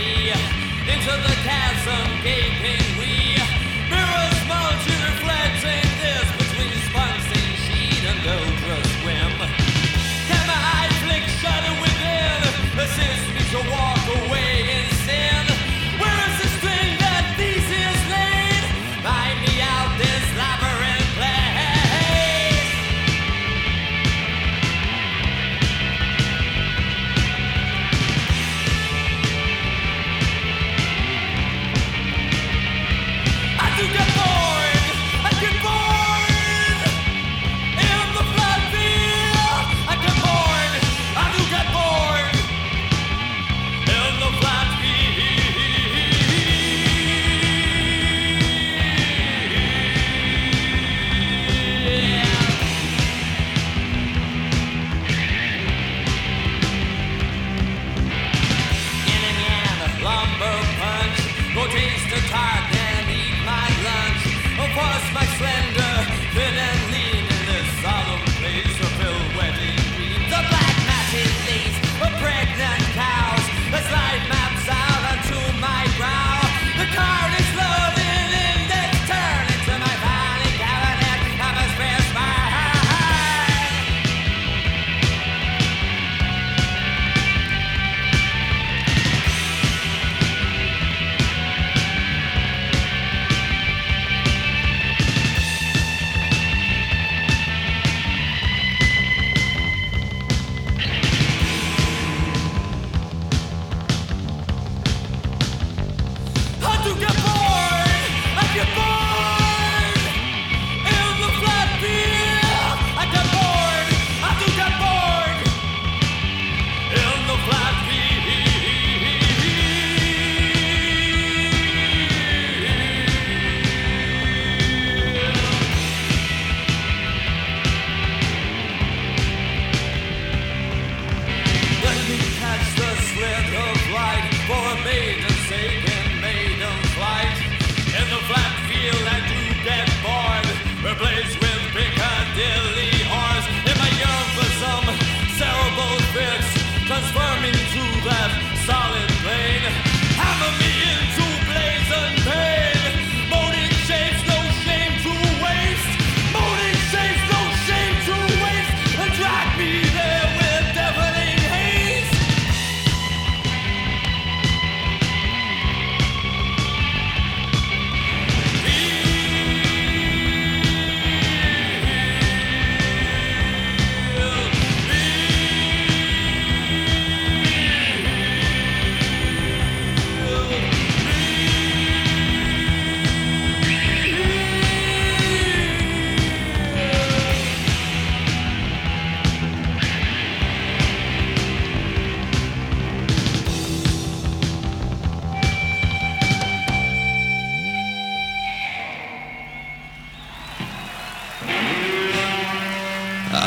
into the chasm gaping.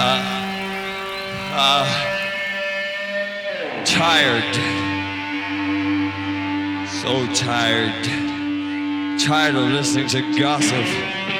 Uh, uh, tired. So tired. Tired of listening to gossip.